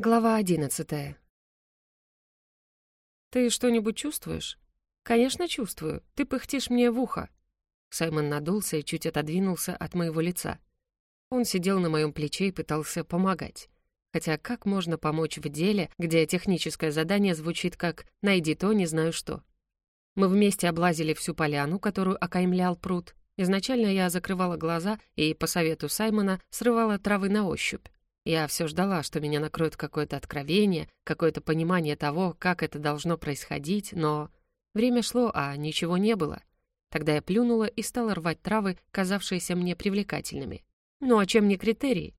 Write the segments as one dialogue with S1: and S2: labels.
S1: Глава одиннадцатая. «Ты что-нибудь чувствуешь?» «Конечно, чувствую. Ты пыхтишь мне в ухо». Саймон надулся и чуть отодвинулся от моего лица. Он сидел на моем плече и пытался помогать. Хотя как можно помочь в деле, где техническое задание звучит как «найди то, не знаю что». Мы вместе облазили всю поляну, которую окаймлял пруд. Изначально я закрывала глаза и, по совету Саймона, срывала травы на ощупь. Я все ждала, что меня накроет какое-то откровение, какое-то понимание того, как это должно происходить, но... Время шло, а ничего не было. Тогда я плюнула и стала рвать травы, казавшиеся мне привлекательными. Ну а чем не критерий?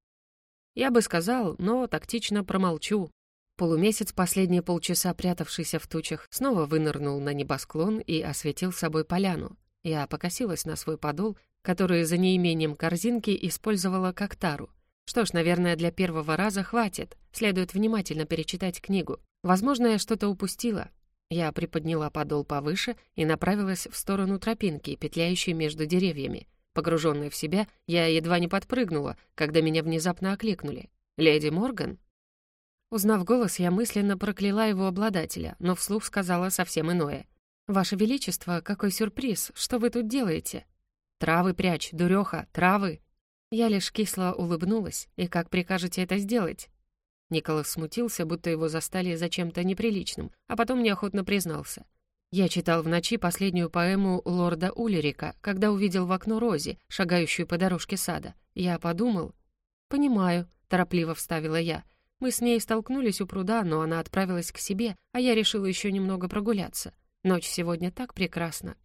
S1: Я бы сказал, но тактично промолчу. Полумесяц, последние полчаса прятавшийся в тучах, снова вынырнул на небосклон и осветил собой поляну. Я покосилась на свой подол, который за неимением корзинки использовала как тару — что ж, наверное, для первого раза хватит. Следует внимательно перечитать книгу. Возможно, я что-то упустила. Я приподняла подол повыше и направилась в сторону тропинки, петляющей между деревьями. Погруженная в себя, я едва не подпрыгнула, когда меня внезапно окликнули. «Леди Морган?» Узнав голос, я мысленно прокляла его обладателя, но вслух сказала совсем иное. «Ваше Величество, какой сюрприз! Что вы тут делаете?» «Травы прячь, дуреха, травы!» Я лишь кисло улыбнулась, и как прикажете это сделать? Николас смутился, будто его застали за чем-то неприличным, а потом неохотно признался. Я читал в ночи последнюю поэму лорда Улерика, когда увидел в окно Рози, шагающую по дорожке сада. Я подумал... «Понимаю», — торопливо вставила я. Мы с ней столкнулись у пруда, но она отправилась к себе, а я решила еще немного прогуляться. Ночь сегодня так прекрасна.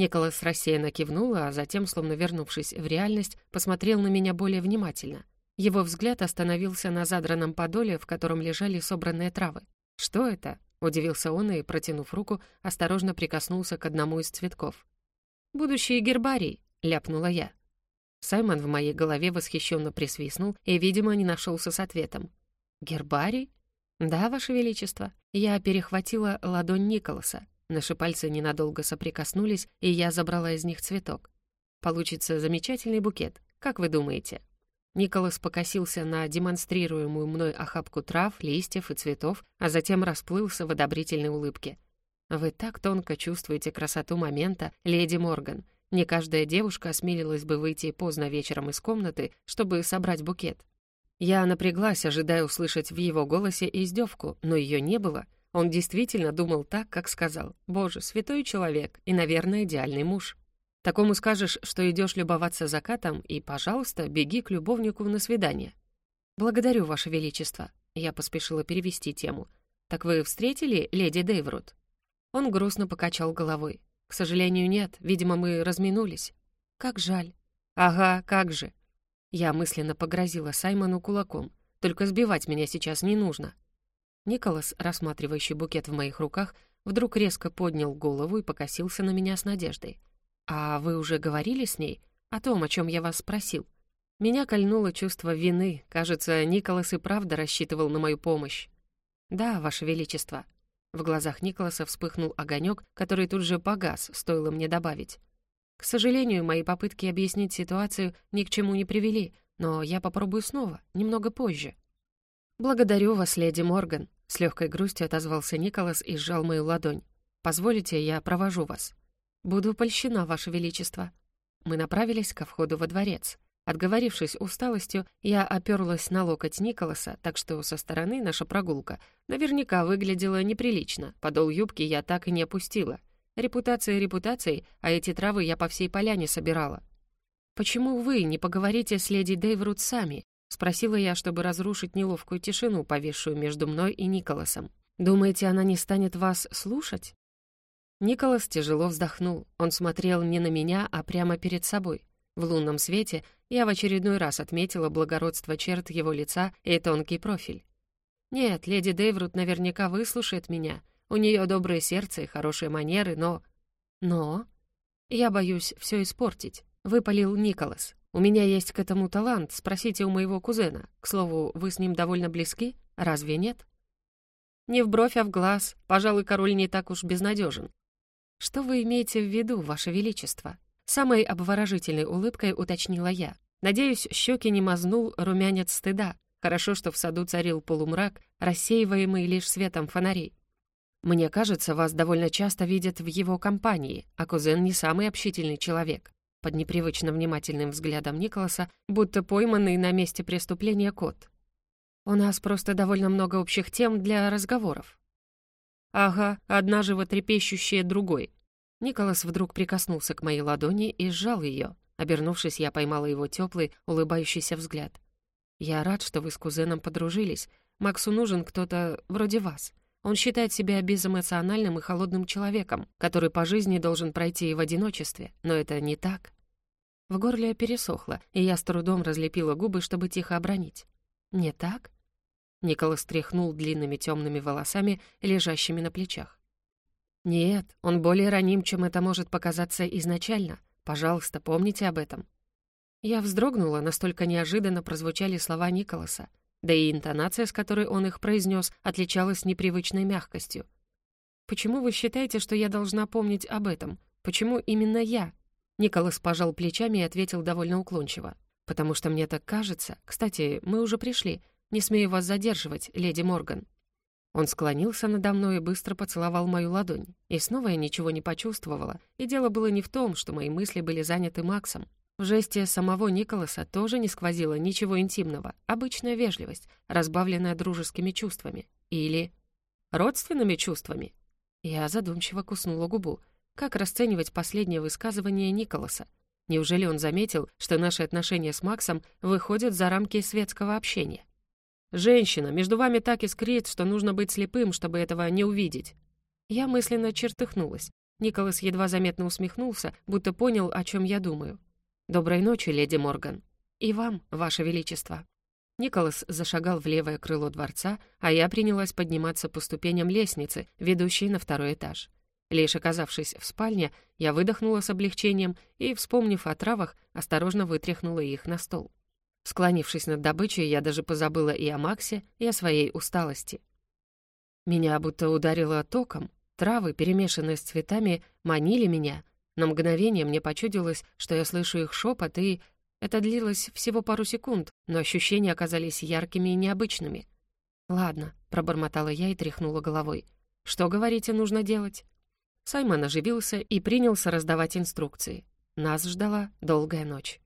S1: Николас рассеянно кивнул, а затем, словно вернувшись в реальность, посмотрел на меня более внимательно. Его взгляд остановился на задранном подоле, в котором лежали собранные травы. «Что это?» — удивился он и, протянув руку, осторожно прикоснулся к одному из цветков. «Будущий гербарий», — ляпнула я. Саймон в моей голове восхищенно присвистнул и, видимо, не нашелся с ответом. «Гербарий?» «Да, Ваше Величество». Я перехватила ладонь Николаса. Наши пальцы ненадолго соприкоснулись, и я забрала из них цветок. Получится замечательный букет, как вы думаете? Николас покосился на демонстрируемую мной охапку трав, листьев и цветов, а затем расплылся в одобрительной улыбке. «Вы так тонко чувствуете красоту момента, леди Морган. Не каждая девушка осмелилась бы выйти поздно вечером из комнаты, чтобы собрать букет». Я напряглась, ожидая услышать в его голосе издевку, но ее не было — он действительно думал так, как сказал. Боже, святой человек и, наверное, идеальный муж. Такому скажешь, что идешь любоваться закатом, и, пожалуйста, беги к любовнику на свидание. «Благодарю, Ваше Величество». Я поспешила перевести тему. «Так вы встретили леди Дейврут?» Он грустно покачал головой. «К сожалению, нет. Видимо, мы разминулись». «Как жаль». «Ага, как же». Я мысленно погрозила Саймону кулаком. «Только сбивать меня сейчас не нужно». Николас, рассматривающий букет в моих руках, вдруг резко поднял голову и покосился на меня с надеждой. «А вы уже говорили с ней? О том, о чем я вас спросил?» Меня кольнуло чувство вины. Кажется, Николас и правда рассчитывал на мою помощь. «Да, Ваше Величество». В глазах Николаса вспыхнул огонек, который тут же погас, стоило мне добавить. К сожалению, мои попытки объяснить ситуацию ни к чему не привели, но я попробую снова, немного позже. «Благодарю вас, леди Морган», — с легкой грустью отозвался Николас и сжал мою ладонь. «Позволите, я провожу вас». «Буду польщена, ваше величество». Мы направились ко входу во дворец. Отговорившись усталостью, я оперлась на локоть Николаса, так что со стороны наша прогулка наверняка выглядела неприлично. Подол юбки я так и не опустила. Репутация репутацией, а эти травы я по всей поляне собирала. «Почему вы не поговорите с леди Дейврут сами?» — спросила я, чтобы разрушить неловкую тишину, повисшую между мной и Николасом. «Думаете, она не станет вас слушать?» Николас тяжело вздохнул. Он смотрел не на меня, а прямо перед собой. В лунном свете я в очередной раз отметила благородство черт его лица и тонкий профиль. «Нет, леди Дейврут наверняка выслушает меня. У нее доброе сердце и хорошие манеры, но...» «Но...» «Я боюсь все испортить», — выпалил Николас. У меня есть к этому талант, спросите у моего кузена. К слову, вы с ним довольно близки, разве нет? Не в бровь, а в глаз. Пожалуй, король не так уж безнадежен. Что вы имеете в виду, ваше величество? Самой обворожительной улыбкой уточнила я. Надеюсь, щеки не мазнул румянец стыда. Хорошо, что в саду царил полумрак, рассеиваемый лишь светом фонарей. Мне кажется, вас довольно часто видят в его компании, а кузен не самый общительный человек. Под непривычно внимательным взглядом Николаса, будто пойманный на месте преступления кот. У нас просто довольно много общих тем для разговоров. Ага, одна животрепещущая другой. Николас вдруг прикоснулся к моей ладони и сжал ее. Обернувшись, я поймала его теплый, улыбающийся взгляд. «Я рад, что вы с кузеном подружились. Максу нужен кто-то вроде вас. Он считает себя безэмоциональным и холодным человеком, который по жизни должен пройти в одиночестве, но это не так». В горле пересохло, и я с трудом разлепила губы, чтобы тихо обронить. «Не так?» Николас тряхнул длинными темными волосами, лежащими на плечах. «Нет, он более раним, чем это может показаться изначально. Пожалуйста, помните об этом». Я вздрогнула, настолько неожиданно прозвучали слова Николаса, да и интонация, с которой он их произнес, отличалась непривычной мягкостью. «Почему вы считаете, что я должна помнить об этом? Почему именно я?» Николас пожал плечами и ответил довольно уклончиво. «Потому что мне так кажется. Кстати, мы уже пришли. Не смею вас задерживать, леди Морган». Он склонился надо мной и быстро поцеловал мою ладонь. И снова я ничего не почувствовала, и дело было не в том, что мои мысли были заняты Максом. В жесте самого Николаса тоже не сквозило ничего интимного, обычная вежливость, разбавленная дружескими чувствами. Или родственными чувствами. Я задумчиво куснула губу. Как расценивать последнее высказывание Николаса? Неужели он заметил, что наши отношения с Максом выходят за рамки светского общения? «Женщина, между вами так искрит, что нужно быть слепым, чтобы этого не увидеть». Я мысленно чертыхнулась. Николас едва заметно усмехнулся, будто понял, о чем я думаю. «Доброй ночи, леди Морган». «И вам, ваше величество». Николас зашагал в левое крыло дворца, а я принялась подниматься по ступеням лестницы, ведущей на второй этаж. Лишь оказавшись в спальне, я выдохнула с облегчением и, вспомнив о травах, осторожно вытряхнула их на стол. Склонившись над добычей, я даже позабыла и о Максе, и о своей усталости. Меня будто ударило током. Травы, перемешанные с цветами, манили меня, на мгновение мне почудилось, что я слышу их шепот, и это длилось всего пару секунд, но ощущения оказались яркими и необычными. «Ладно», — пробормотала я и тряхнула головой. «Что, говорите, нужно делать?» Саймон оживился и принялся раздавать инструкции. Нас ждала долгая ночь.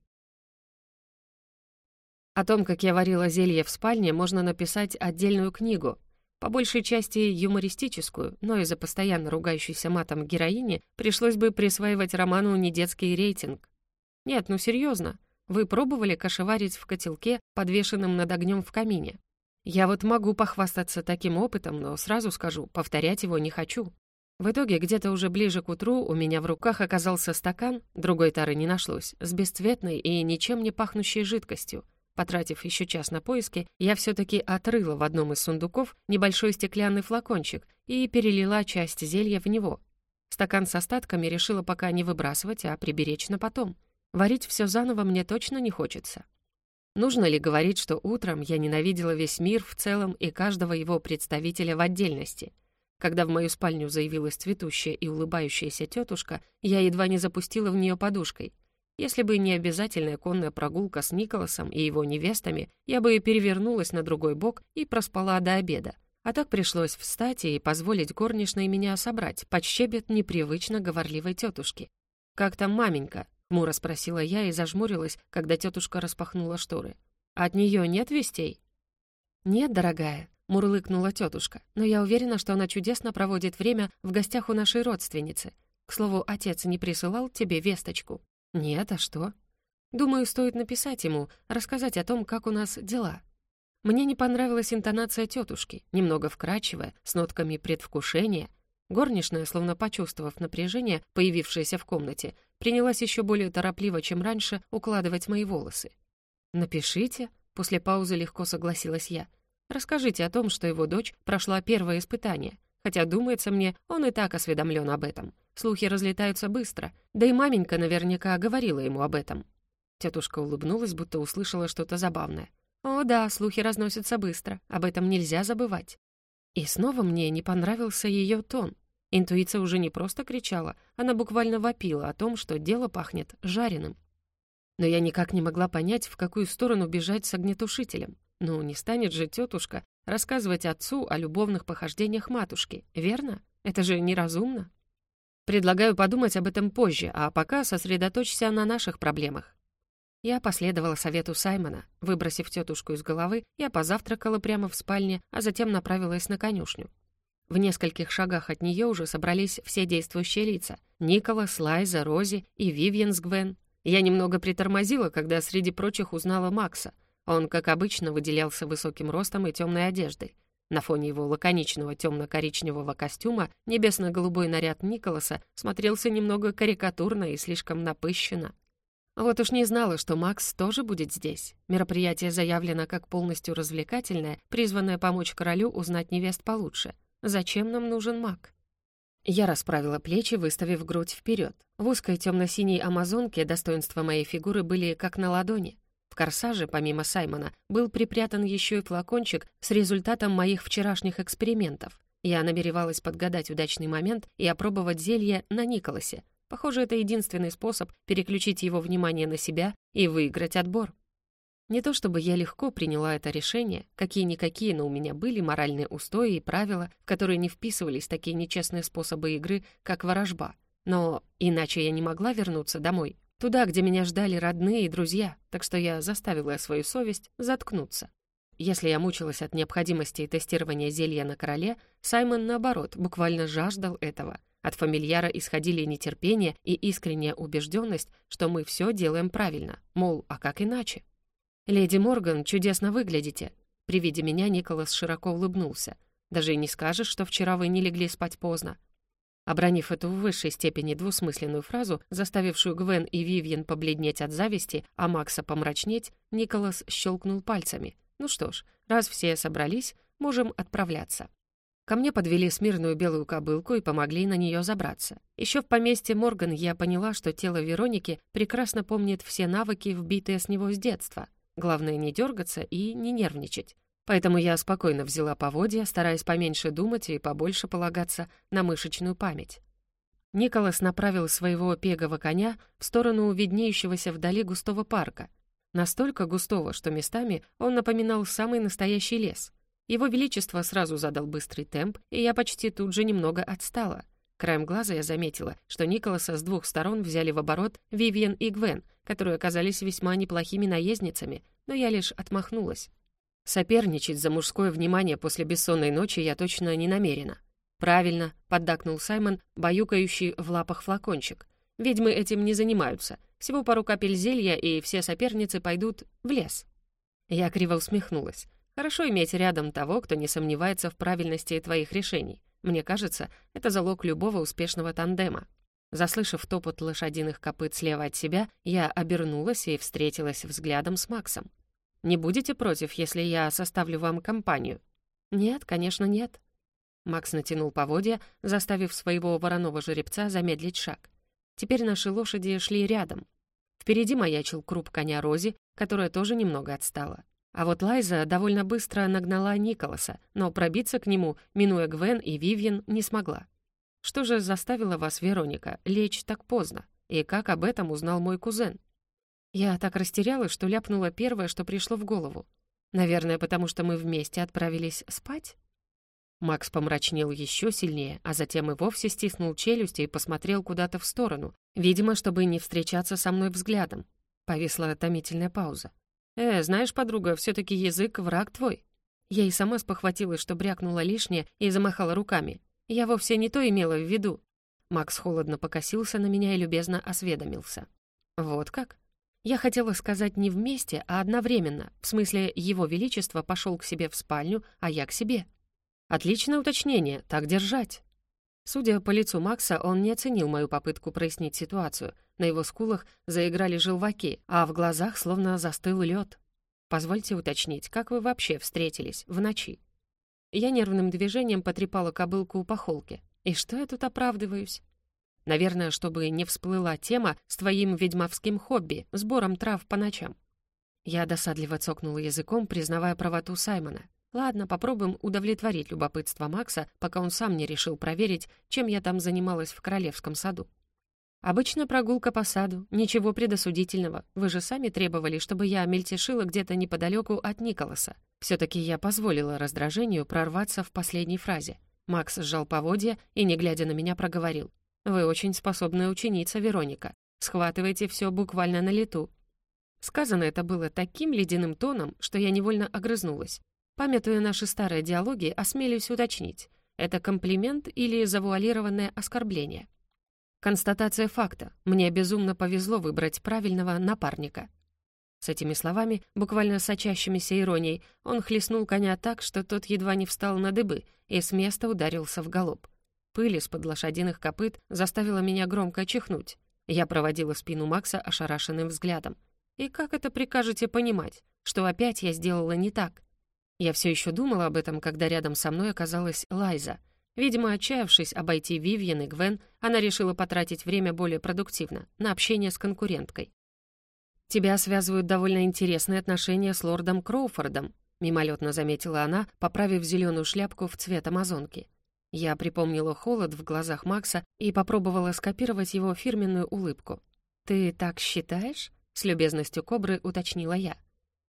S1: О том, как я варила зелье в спальне, можно написать отдельную книгу, по большей части юмористическую, но из-за постоянно ругающейся матом героини пришлось бы присваивать роману недетский рейтинг. Нет, ну серьезно, вы пробовали кошеварить в котелке, подвешенном над огнем в камине? Я вот могу похвастаться таким опытом, но сразу скажу, повторять его не хочу. В итоге, где-то уже ближе к утру у меня в руках оказался стакан, другой тары не нашлось, с бесцветной и ничем не пахнущей жидкостью, Потратив еще час на поиски, я все-таки отрыла в одном из сундуков небольшой стеклянный флакончик и перелила часть зелья в него. Стакан с остатками решила пока не выбрасывать, а приберечь на потом. Варить все заново мне точно не хочется. Нужно ли говорить, что утром я ненавидела весь мир в целом и каждого его представителя в отдельности? Когда в мою спальню заявилась цветущая и улыбающаяся тетушка, я едва не запустила в нее подушкой — если бы не обязательная конная прогулка с Николасом и его невестами, я бы перевернулась на другой бок и проспала до обеда. А так пришлось встать и позволить горничной меня собрать под щебет непривычно говорливой тетушки. «Как там маменька?» — хмуро спросила я и зажмурилась, когда тетушка распахнула шторы. «От нее нет вестей?» «Нет, дорогая», — мурлыкнула тетушка, «но я уверена, что она чудесно проводит время в гостях у нашей родственницы. К слову, отец не присылал тебе весточку?» «Нет, а что?» «Думаю, стоит написать ему, рассказать о том, как у нас дела». Мне не понравилась интонация тетушки, немного вкрадчивая, с нотками предвкушения. Горничная, словно почувствовав напряжение, появившееся в комнате, принялась еще более торопливо, чем раньше, укладывать мои волосы. «Напишите», — после паузы легко согласилась я. «Расскажите о том, что его дочь прошла первое испытание, хотя, думается мне, он и так осведомлен об этом. Слухи разлетаются быстро, да и маменька наверняка говорила ему об этом. Тетушка улыбнулась, будто услышала что-то забавное. «О да, слухи разносятся быстро, об этом нельзя забывать». И снова мне не понравился ее тон. Интуиция уже не просто кричала, она буквально вопила о том, что дело пахнет жареным. Но я никак не могла понять, в какую сторону бежать с огнетушителем. Ну, не станет же тетушка рассказывать отцу о любовных похождениях матушки, верно? Это же неразумно. Предлагаю подумать об этом позже, а пока сосредоточься на наших проблемах. Я последовала совету Саймона. Выбросив тетушку из головы, я позавтракала прямо в спальне, а затем направилась на конюшню. В нескольких шагах от нее уже собрались все действующие лица — Николас, Лайза, Рози и Вивьен с Гвен. Я немного притормозила, когда среди прочих узнала Макса. Он, как обычно, выделялся высоким ростом и темной одеждой. На фоне его лаконичного темно-коричневого костюма небесно-голубой наряд Николаса смотрелся немного карикатурно и слишком напыщенно. Вот уж не знала, что Макс тоже будет здесь. Мероприятие заявлено как полностью развлекательное, призванное помочь королю узнать невест получше. Зачем нам нужен маг? Я расправила плечи, выставив грудь вперед. В узкой темно-синей амазонке достоинства моей фигуры были как на ладони. В корсаже, помимо Саймона, был припрятан еще и флакончик с результатом моих вчерашних экспериментов. Я намеревалась подгадать удачный момент и опробовать зелье на Николасе. Похоже, это единственный способ переключить его внимание на себя и выиграть отбор. Не то чтобы я легко приняла это решение, какие-никакие, но у меня были моральные устои и правила, в которые не вписывались такие нечестные способы игры, как ворожба. Но иначе я не могла вернуться домой, туда, где меня ждали родные и друзья, так что я заставила свою совесть заткнуться. Если я мучилась от необходимости тестирования зелья на короле, Саймон, наоборот, буквально жаждал этого. От фамильяра исходили нетерпение и искренняя убежденность, что мы все делаем правильно, мол, а как иначе? «Леди Морган, чудесно выглядите!» При виде меня Николас широко улыбнулся. «Даже и не скажешь, что вчера вы не легли спать поздно». Обронив эту в высшей степени двусмысленную фразу, заставившую Гвен и Вивьен побледнеть от зависти, а Макса помрачнеть, Николас щелкнул пальцами. «Ну что ж, раз все собрались, можем отправляться». Ко мне подвели смирную белую кобылку и помогли на нее забраться. Еще в поместье Морган я поняла, что тело Вероники прекрасно помнит все навыки, вбитые с него с детства. Главное не дергаться и не нервничать. Поэтому я спокойно взяла поводья, стараясь поменьше думать и побольше полагаться на мышечную память. Николас направил своего пегого коня в сторону виднеющегося вдали густого парка. Настолько густого, что местами он напоминал самый настоящий лес. Его Величество сразу задал быстрый темп, и я почти тут же немного отстала. Краем глаза я заметила, что Николаса с двух сторон взяли в оборот Вивиан и Гвен, которые оказались весьма неплохими наездницами, но я лишь отмахнулась. Соперничать за мужское внимание после бессонной ночи я точно не намерена. «Правильно», — поддакнул Саймон, баюкающий в лапах флакончик. «Ведьмы этим не занимаются. Всего пару капель зелья, и все соперницы пойдут в лес». Я криво усмехнулась. «Хорошо иметь рядом того, кто не сомневается в правильности твоих решений. Мне кажется, это залог любого успешного тандема. Заслышав топот лошадиных копыт слева от себя, я обернулась и встретилась взглядом с Максом. «Не будете против, если я составлю вам компанию?» «Нет, конечно, нет». Макс натянул поводья, заставив своего вороного жеребца замедлить шаг. Теперь наши лошади шли рядом. Впереди маячил круп коня Рози, которая тоже немного отстала. А вот Лайза довольно быстро нагнала Николаса, но пробиться к нему, минуя Гвен и Вивьен, не смогла. Что же заставило вас, Вероника, лечь так поздно? И как об этом узнал мой кузен? Я так растерялась, что ляпнула первое, что пришло в голову. Наверное, потому что мы вместе отправились спать? Макс помрачнел еще сильнее, а затем и вовсе стиснул челюсти и посмотрел куда-то в сторону, видимо, чтобы не встречаться со мной взглядом. Повисла томительная пауза. «Э, знаешь, подруга, все таки язык — враг твой». Я и сама спохватилась, что брякнула лишнее, и замахала руками. Я вовсе не то имела в виду». Макс холодно покосился на меня и любезно осведомился. «Вот как?» Я хотела сказать не вместе, а одновременно, в смысле, его величество пошел к себе в спальню, а я к себе. Отличное уточнение, так держать. Судя по лицу Макса, он не оценил мою попытку прояснить ситуацию. На его скулах заиграли желваки, а в глазах словно застыл лед. «Позвольте уточнить, как вы вообще встретились в ночи?» Я нервным движением потрепала кобылку по холке. И что я тут оправдываюсь? Наверное, чтобы не всплыла тема с твоим ведьмовским хобби, сбором трав по ночам. Я досадливо цокнула языком, признавая правоту Саймона. Ладно, попробуем удовлетворить любопытство Макса, пока он сам не решил проверить, чем я там занималась в королевском саду. «Обычная прогулка по саду, ничего предосудительного. Вы же сами требовали, чтобы я мельтешила где-то неподалеку от Николаса». Все-таки я позволила раздражению прорваться в последней фразе. Макс сжал поводья и, не глядя на меня, проговорил. «Вы очень способная ученица, Вероника. Схватываете все буквально на лету». Сказано это было таким ледяным тоном, что я невольно огрызнулась. Памятуя наши старые диалоги, осмелюсь уточнить. Это комплимент или завуалированное оскорбление? Констатация факта. Мне безумно повезло выбрать правильного напарника. С этими словами, буквально сочащимися иронией, он хлестнул коня так, что тот едва не встал на дыбы и с места ударился в галоп. Пыль из-под лошадиных копыт заставила меня громко чихнуть. Я проводила спину Макса ошарашенным взглядом. И как это прикажете понимать, что опять я сделала не так? Я все еще думала об этом, когда рядом со мной оказалась Лайза. Видимо, отчаявшись обойти Вивьен и Гвен, она решила потратить время более продуктивно, на общение с конкуренткой. «Тебя связывают довольно интересные отношения с лордом Кроуфордом», мимолетно заметила она, поправив зеленую шляпку в цвет амазонки. Я припомнила холод в глазах Макса и попробовала скопировать его фирменную улыбку. «Ты так считаешь?» — с любезностью кобры уточнила я.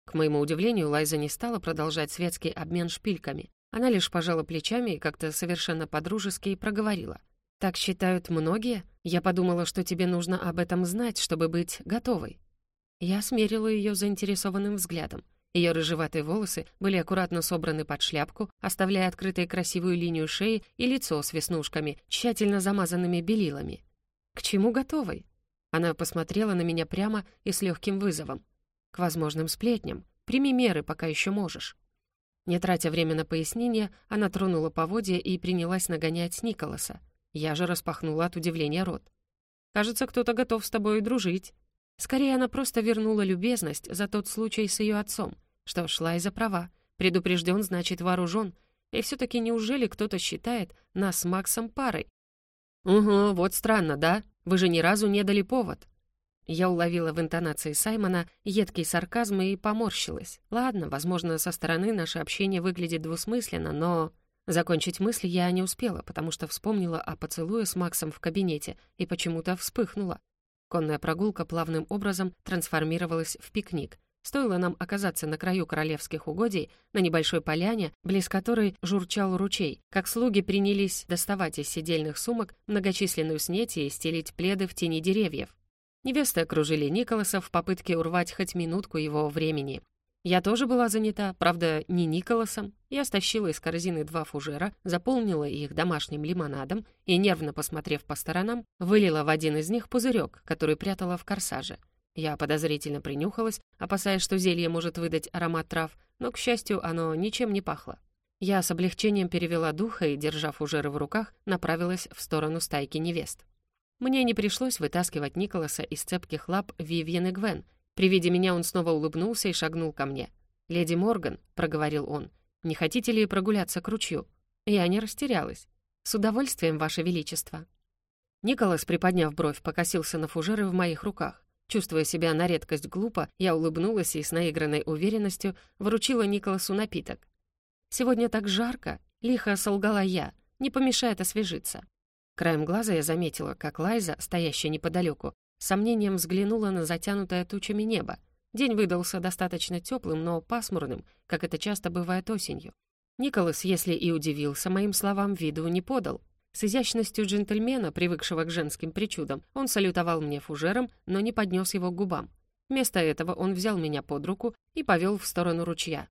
S1: К моему удивлению, Лайза не стала продолжать светский обмен шпильками. Она лишь пожала плечами и как-то совершенно по-дружески проговорила. «Так считают многие? Я подумала, что тебе нужно об этом знать, чтобы быть готовой». Я смерила ее заинтересованным взглядом. Ее рыжеватые волосы были аккуратно собраны под шляпку, оставляя открытой красивую линию шеи и лицо с веснушками, тщательно замазанными белилами. «К чему готовой?» Она посмотрела на меня прямо и с легким вызовом к возможным сплетням. Прими меры, пока еще можешь». Не тратя время на пояснение, она тронула поводья и принялась нагонять Николаса. Я же распахнула от удивления рот. «Кажется, кто-то готов с тобой дружить». Скорее, она просто вернула любезность за тот случай с ее отцом. Что шла из-за права. Предупрежден, значит вооружен. И все-таки неужели кто-то считает нас с Максом парой? «Угу, вот странно, да? Вы же ни разу не дали повод». Я уловила в интонации Саймона едкий сарказм и поморщилась. Ладно, возможно, со стороны наше общение выглядит двусмысленно, но... Закончить мысль я не успела, потому что вспомнила о поцелуе с Максом в кабинете и почему-то вспыхнула. Конная прогулка плавным образом трансформировалась в пикник. Стоило нам оказаться на краю королевских угодий, на небольшой поляне, близ которой журчал ручей, как слуги принялись доставать из сидельных сумок многочисленную снеть и стелить пледы в тени деревьев. Невесты окружили Николаса в попытке урвать хоть минутку его времени. Я тоже была занята, правда, не Николасом. Я стащила из корзины два фужера, заполнила их домашним лимонадом и, нервно посмотрев по сторонам, вылила в один из них пузырек, который прятала в корсаже. Я подозрительно принюхалась, опасаясь, что зелье может выдать аромат трав, но, к счастью, оно ничем не пахло. Я с облегчением перевела духа и, держа фужеры в руках, направилась в сторону стайки невест. Мне не пришлось вытаскивать Николаса из цепких лап Вивьен и Гвен. При виде меня он снова улыбнулся и шагнул ко мне. «Леди Морган», — проговорил он, — «не хотите ли прогуляться к ручью?» Я не растерялась. «С удовольствием, Ваше Величество». Николас, приподняв бровь, покосился на фужеры в моих руках. Чувствуя себя на редкость глупо, я улыбнулась и с наигранной уверенностью вручила Николасу напиток. «Сегодня так жарко», — лихо солгала я, — «не помешает освежиться». Краем глаза я заметила, как Лайза, стоящая неподалеку, сомнением взглянула на затянутое тучами небо. День выдался достаточно теплым, но пасмурным, как это часто бывает осенью. Николас, если и удивился моим словам, виду не подал. С изящностью джентльмена, привыкшего к женским причудам, он салютовал мне фужером, но не поднес его к губам. Вместо этого он взял меня под руку и повел в сторону ручья.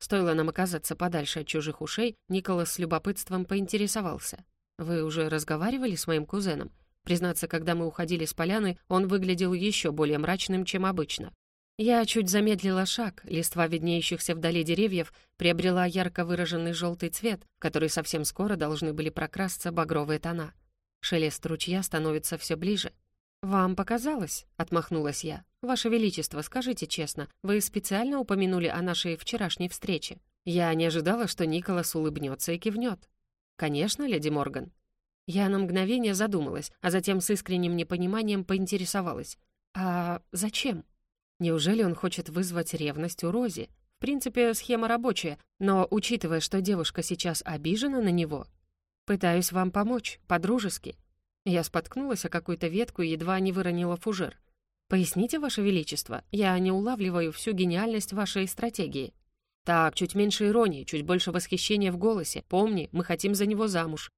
S1: Стоило нам оказаться подальше от чужих ушей, Николас с любопытством поинтересовался. «Вы уже разговаривали с моим кузеном?» Признаться, когда мы уходили с поляны, он выглядел еще более мрачным, чем обычно. Я чуть замедлила шаг, листва виднеющихся вдали деревьев приобрела ярко выраженный желтый цвет, в который совсем скоро должны были прокрасться багровые тона. Шелест ручья становится все ближе. «Вам показалось?» — отмахнулась я. «Ваше Величество, скажите честно, вы специально упомянули о нашей вчерашней встрече? Я не ожидала, что Николас улыбнется и кивнет. «Конечно, леди Морган». Я на мгновение задумалась, а затем с искренним непониманием поинтересовалась. «А зачем? Неужели он хочет вызвать ревность у Рози? В принципе, схема рабочая, но, учитывая, что девушка сейчас обижена на него, пытаюсь вам помочь, по-дружески». Я споткнулась о какую-то ветку и едва не выронила фужер. «Поясните, Ваше Величество, я не улавливаю всю гениальность вашей стратегии». «Так, чуть меньше иронии, чуть больше восхищения в голосе. Помни, мы хотим за него замуж».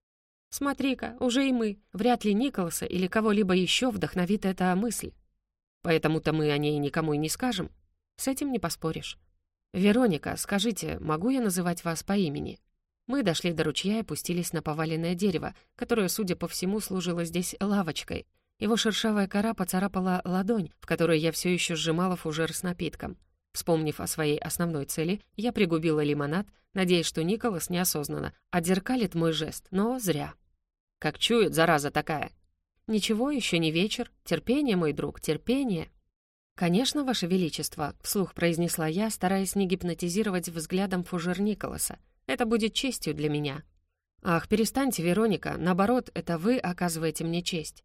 S1: «Смотри-ка, уже и мы. Вряд ли Николаса или кого-либо еще вдохновит эта мысль. Поэтому-то мы о ней никому и не скажем. С этим не поспоришь». «Вероника, скажите, могу я называть вас по имени?» Мы дошли до ручья и пустились на поваленное дерево, которое, судя по всему, служило здесь лавочкой. Его шершавая кора поцарапала ладонь, в которой я все еще сжимала фужер с напитком. Вспомнив о своей основной цели, я пригубила лимонад, надеясь, что Николас неосознанно отзеркалит мой жест, но зря. «Как чует, зараза такая!» «Ничего, еще не вечер. Терпение, мой друг, терпение!» «Конечно, Ваше Величество», — вслух произнесла я, стараясь не гипнотизировать взглядом фужер Николаса. «Это будет честью для меня». «Ах, перестаньте, Вероника, наоборот, это вы оказываете мне честь».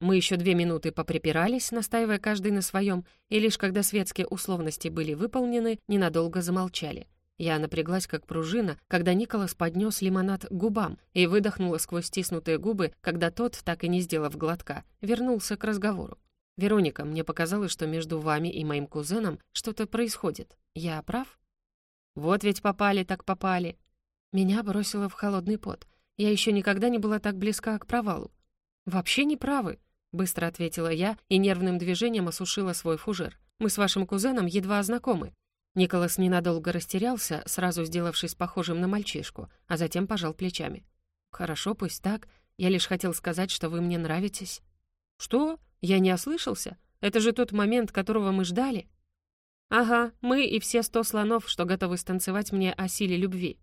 S1: Мы еще две минуты поприпирались, настаивая каждый на своем, и лишь когда светские условности были выполнены, ненадолго замолчали. Я напряглась, как пружина, когда Николас поднес лимонад к губам и выдохнула сквозь стиснутые губы, когда тот, так и не сделав глотка, вернулся к разговору. «Вероника, мне показалось, что между вами и моим кузеном что-то происходит. Я прав?» «Вот ведь попали, так попали». Меня бросило в холодный пот. Я еще никогда не была так близка к провалу. «Вообще не правы», — быстро ответила я и нервным движением осушила свой фужер. «Мы с вашим кузеном едва знакомы». Николас ненадолго растерялся, сразу сделавшись похожим на мальчишку, а затем пожал плечами. «Хорошо, пусть так. Я лишь хотел сказать, что вы мне нравитесь». «Что? Я не ослышался? Это же тот момент, которого мы ждали». «Ага, мы и все сто слонов, что готовы станцевать мне о силе любви».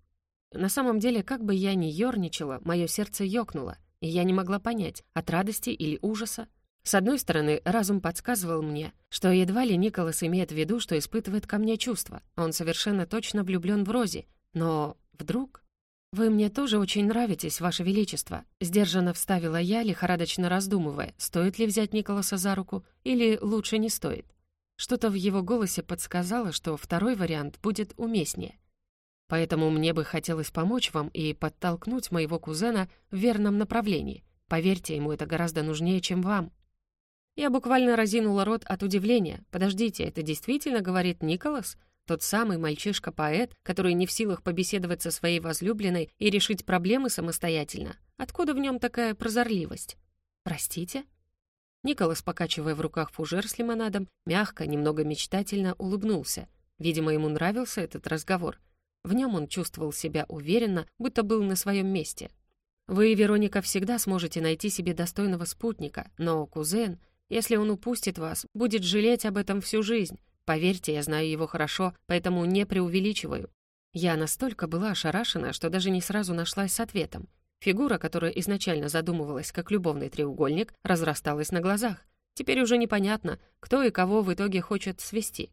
S1: На самом деле, как бы я ни ерничала, мое сердце ёкнуло — и я не могла понять, от радости или ужаса. С одной стороны, разум подсказывал мне, что едва ли Николас имеет в виду, что испытывает ко мне чувства. Он совершенно точно влюблен в Рози. Но вдруг... «Вы мне тоже очень нравитесь, Ваше Величество», — сдержанно вставила я, лихорадочно раздумывая, стоит ли взять Николаса за руку или лучше не стоит. Что-то в его голосе подсказало, что второй вариант будет уместнее. Поэтому мне бы хотелось помочь вам и подтолкнуть моего кузена в верном направлении. Поверьте, ему это гораздо нужнее, чем вам». Я буквально разинула рот от удивления. «Подождите, это действительно говорит Николас?» Тот самый мальчишка-поэт, который не в силах побеседовать со своей возлюбленной и решить проблемы самостоятельно. Откуда в нем такая прозорливость? Простите? Николас, покачивая в руках фужер с лимонадом, мягко, немного мечтательно улыбнулся. Видимо, ему нравился этот разговор. В нем он чувствовал себя уверенно, будто был на своем месте. Вы, Вероника, всегда сможете найти себе достойного спутника, но кузен, если он упустит вас, будет жалеть об этом всю жизнь. Поверьте, я знаю его хорошо, поэтому не преувеличиваю. Я настолько была ошарашена, что даже не сразу нашлась с ответом. Фигура, которая изначально задумывалась как любовный треугольник, разрасталась на глазах. Теперь уже непонятно, кто и кого в итоге хочет свести.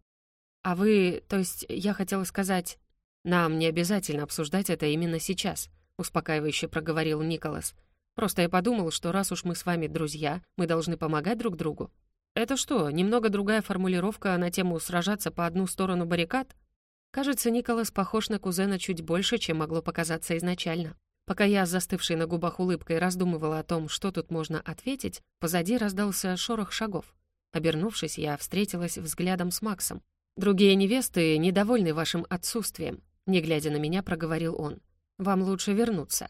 S1: А вы, то есть, я хотела сказать, «Нам не обязательно обсуждать это именно сейчас», — успокаивающе проговорил Николас. «Просто я подумал, что раз уж мы с вами друзья, мы должны помогать друг другу». «Это что, немного другая формулировка на тему «сражаться по одну сторону баррикад»?» Кажется, Николас похож на кузена чуть больше, чем могло показаться изначально. Пока я, застывшей на губах улыбкой, раздумывала о том, что тут можно ответить, позади раздался шорох шагов. Обернувшись, я встретилась взглядом с Максом. «Другие невесты недовольны вашим отсутствием», не глядя на меня, проговорил он. «Вам лучше вернуться».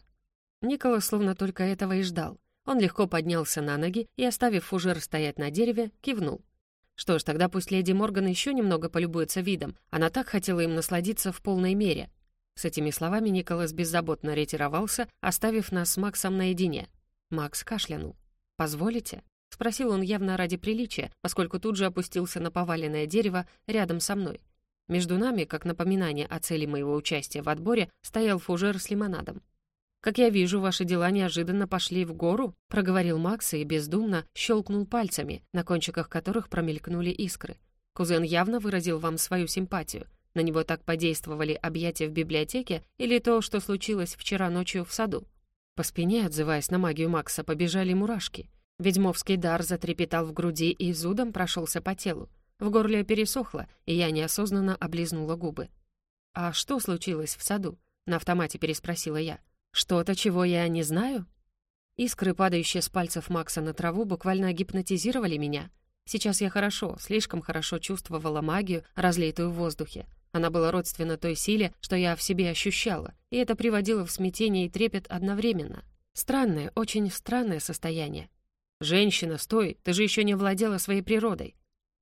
S1: Николас словно только этого и ждал. Он легко поднялся на ноги и, оставив фужер стоять на дереве, кивнул. Что ж, тогда пусть леди Морган еще немного полюбуется видом. Она так хотела им насладиться в полной мере. С этими словами Николас беззаботно ретировался, оставив нас с Максом наедине. Макс кашлянул. «Позволите?» — спросил он явно ради приличия, поскольку тут же опустился на поваленное дерево рядом со мной. Между нами, как напоминание о цели моего участия в отборе, стоял фужер с лимонадом. «Как я вижу, ваши дела неожиданно пошли в гору», — проговорил Макс и бездумно щелкнул пальцами, на кончиках которых промелькнули искры. «Кузен явно выразил вам свою симпатию. На него так подействовали объятия в библиотеке или то, что случилось вчера ночью в саду?» По спине, отзываясь на магию Макса, побежали мурашки. Ведьмовский дар затрепетал в груди и зудом прошелся по телу. В горле пересохло, и я неосознанно облизнула губы. «А что случилось в саду?» — на автомате переспросила я. «Что-то, чего я не знаю?» Искры, падающие с пальцев Макса на траву, буквально гипнотизировали меня. Сейчас я хорошо, слишком хорошо чувствовала магию, разлитую в воздухе. Она была родственна той силе, что я в себе ощущала, и это приводило в смятение и трепет одновременно. Странное, очень странное состояние. «Женщина, стой, ты же еще не владела своей природой».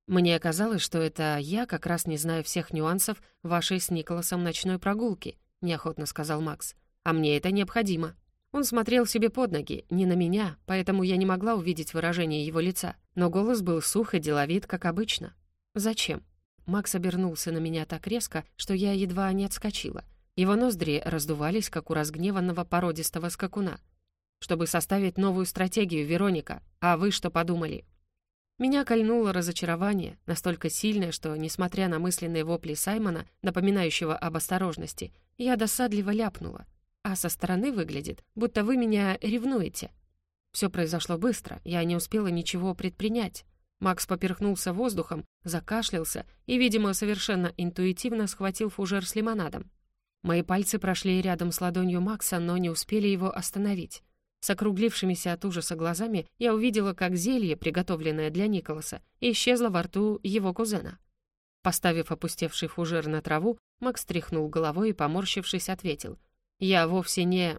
S1: Мне казалось, что это я как раз не знаю всех нюансов вашей с Николасом ночной прогулки, неохотно сказал Макс. А мне это необходимо. Он смотрел себе под ноги, не на меня, поэтому я не могла увидеть выражение его лица. Но голос был сух и деловит, как обычно. «Зачем?» Макс обернулся на меня так резко, что я едва не отскочила. Его ноздри раздувались, как у разгневанного породистого скакуна. «Чтобы составить новую стратегию, Вероника. А вы что подумали?» Меня кольнуло разочарование, настолько сильное, что, несмотря на мысленные вопли Саймона, напоминающего об осторожности, я досадливо ляпнула а со стороны выглядит, будто вы меня ревнуете. Все произошло быстро, я не успела ничего предпринять. Макс поперхнулся воздухом, закашлялся и, видимо, совершенно интуитивно схватил фужер с лимонадом. Мои пальцы прошли рядом с ладонью Макса, но не успели его остановить. С округлившимися от ужаса глазами я увидела, как зелье, приготовленное для Николаса, исчезло во рту его кузена. Поставив опустевший фужер на траву, Макс тряхнул головой и, поморщившись, ответил. Я вовсе не...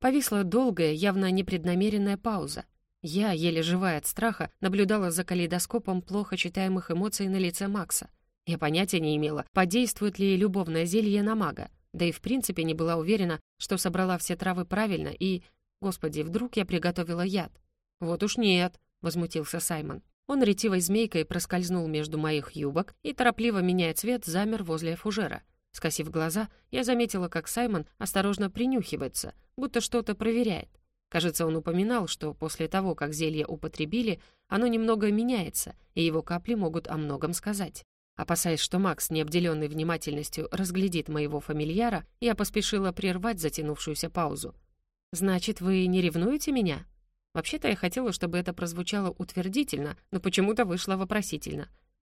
S1: Повисла долгая, явно непреднамеренная пауза. Я, еле живая от страха, наблюдала за калейдоскопом плохо читаемых эмоций на лице Макса. Я понятия не имела, подействует ли любовное зелье на мага, да и в принципе не была уверена, что собрала все травы правильно и... Господи, вдруг я приготовила яд? «Вот уж нет», — возмутился Саймон. Он ретивой змейкой проскользнул между моих юбок и, торопливо меняя цвет, замер возле фужера — Скосив глаза, я заметила, как Саймон осторожно принюхивается, будто что-то проверяет. Кажется, он упоминал, что после того, как зелье употребили, оно немного меняется, и его капли могут о многом сказать. Опасаясь, что Макс, не обделенный внимательностью, разглядит моего фамильяра, я поспешила прервать затянувшуюся паузу. «Значит, вы не ревнуете меня?» Вообще-то я хотела, чтобы это прозвучало утвердительно, но почему-то вышло вопросительно.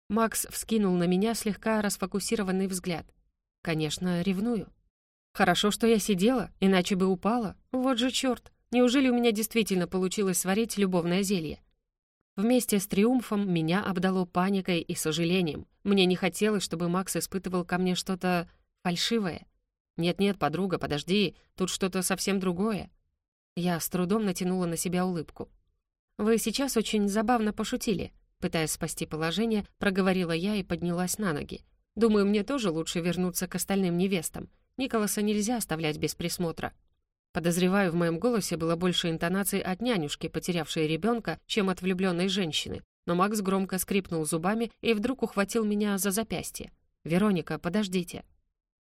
S1: Макс вскинул на меня слегка расфокусированный взгляд — Конечно, ревную. Хорошо, что я сидела, иначе бы упала. Вот же черт! Неужели у меня действительно получилось сварить любовное зелье? Вместе с триумфом меня обдало паникой и сожалением. Мне не хотелось, чтобы Макс испытывал ко мне что-то фальшивое. «Нет-нет, подруга, подожди, тут что-то совсем другое». Я с трудом натянула на себя улыбку. «Вы сейчас очень забавно пошутили», пытаясь спасти положение, проговорила я и поднялась на ноги. Думаю, мне тоже лучше вернуться к остальным невестам. Николаса нельзя оставлять без присмотра. Подозреваю, в моем голосе было больше интонаций от нянюшки, потерявшей ребенка, чем от влюбленной женщины. Но Макс громко скрипнул зубами и вдруг ухватил меня за запястье. «Вероника, подождите».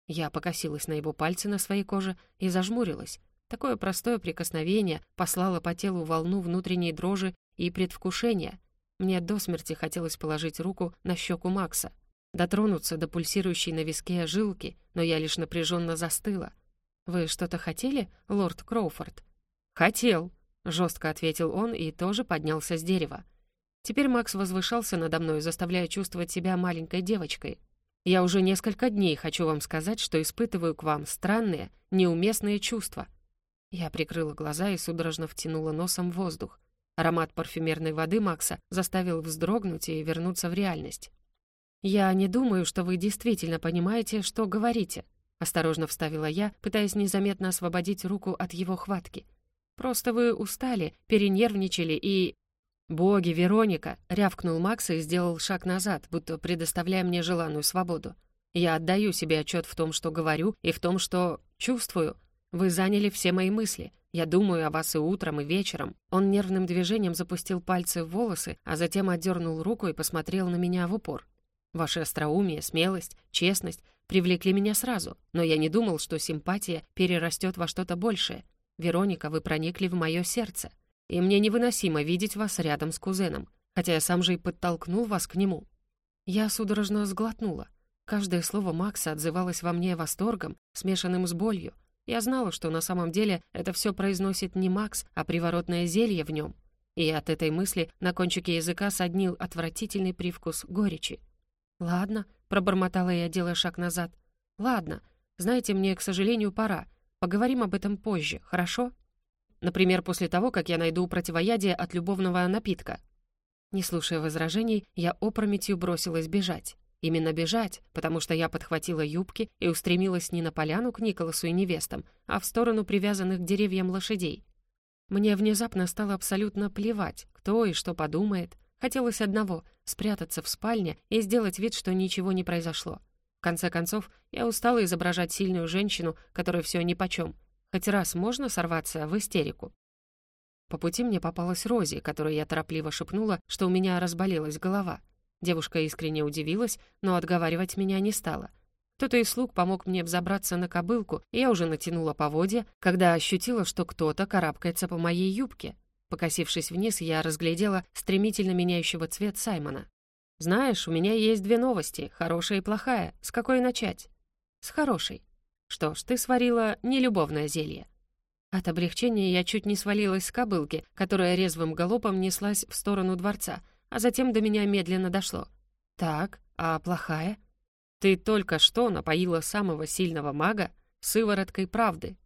S1: Я покосилась на его пальцы на своей коже и зажмурилась. Такое простое прикосновение послало по телу волну внутренней дрожи и предвкушения. Мне до смерти хотелось положить руку на щеку Макса дотронуться до пульсирующей на виске жилки, но я лишь напряженно застыла. «Вы что-то хотели, лорд Кроуфорд?» «Хотел», — жестко ответил он и тоже поднялся с дерева. Теперь Макс возвышался надо мной, заставляя чувствовать себя маленькой девочкой. «Я уже несколько дней хочу вам сказать, что испытываю к вам странные, неуместные чувства». Я прикрыла глаза и судорожно втянула носом воздух. Аромат парфюмерной воды Макса заставил вздрогнуть и вернуться в реальность. «Я не думаю, что вы действительно понимаете, что говорите», — осторожно вставила я, пытаясь незаметно освободить руку от его хватки. «Просто вы устали, перенервничали и...» «Боги, Вероника!» — рявкнул Макс и сделал шаг назад, будто предоставляя мне желанную свободу. «Я отдаю себе отчет в том, что говорю, и в том, что чувствую. Вы заняли все мои мысли. Я думаю о вас и утром, и вечером». Он нервным движением запустил пальцы в волосы, а затем отдернул руку и посмотрел на меня в упор. Ваше остроумие, смелость, честность привлекли меня сразу, но я не думал, что симпатия перерастет во что-то большее. Вероника, вы проникли в мое сердце, и мне невыносимо видеть вас рядом с кузеном, хотя я сам же и подтолкнул вас к нему». Я судорожно сглотнула. Каждое слово Макса отзывалось во мне восторгом, смешанным с болью. Я знала, что на самом деле это все произносит не Макс, а приворотное зелье в нем. И от этой мысли на кончике языка соднил отвратительный привкус горечи. «Ладно», — пробормотала я, делая шаг назад. «Ладно. Знаете, мне, к сожалению, пора. Поговорим об этом позже, хорошо?» Например, после того, как я найду противоядие от любовного напитка. Не слушая возражений, я опрометью бросилась бежать. Именно бежать, потому что я подхватила юбки и устремилась не на поляну к Николасу и невестам, а в сторону привязанных к деревьям лошадей. Мне внезапно стало абсолютно плевать, кто и что подумает. Хотелось одного — спрятаться в спальне и сделать вид, что ничего не произошло. В конце концов, я устала изображать сильную женщину, которой все нипочем. Хоть раз можно сорваться в истерику. По пути мне попалась Рози, которой я торопливо шепнула, что у меня разболелась голова. Девушка искренне удивилась, но отговаривать меня не стала. Кто-то из слуг помог мне взобраться на кобылку, и я уже натянула поводья, когда ощутила, что кто-то карабкается по моей юбке. Покосившись вниз, я разглядела стремительно меняющего цвет Саймона. «Знаешь, у меня есть две новости, хорошая и плохая. С какой начать?» «С хорошей. Что ж, ты сварила нелюбовное зелье». От облегчения я чуть не свалилась с кобылки, которая резвым галопом неслась в сторону дворца, а затем до меня медленно дошло. «Так, а плохая?» «Ты только что напоила самого сильного мага сывороткой правды»,